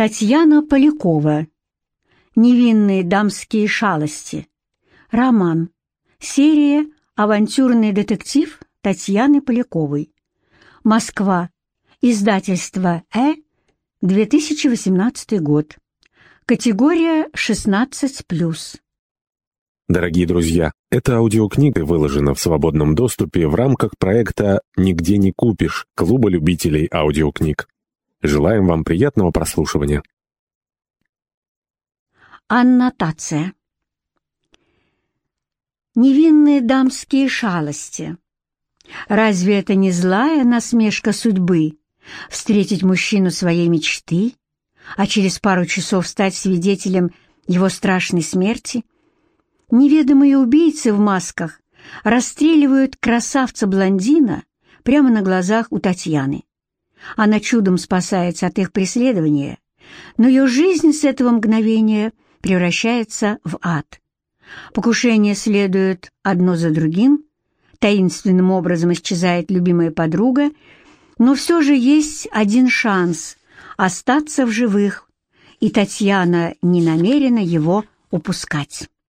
Татьяна Полякова. Невинные дамские шалости. Роман. Серия «Авантюрный детектив» Татьяны Поляковой. Москва. Издательство «Э», 2018 год. Категория 16+. Дорогие друзья, эта аудиокнига выложена в свободном доступе в рамках проекта «Нигде не купишь» Клуба любителей аудиокниг. Желаем вам приятного прослушивания. Аннотация. Невинные дамские шалости. Разве это не злая насмешка судьбы встретить мужчину своей мечты, а через пару часов стать свидетелем его страшной смерти? Неведомые убийцы в масках расстреливают красавца-блондина прямо на глазах у Татьяны. Она чудом спасается от их преследования, но ее жизнь с этого мгновения превращается в ад. Покушения следуют одно за другим, таинственным образом исчезает любимая подруга, но все же есть один шанс остаться в живых, и Татьяна не намерена его упускать.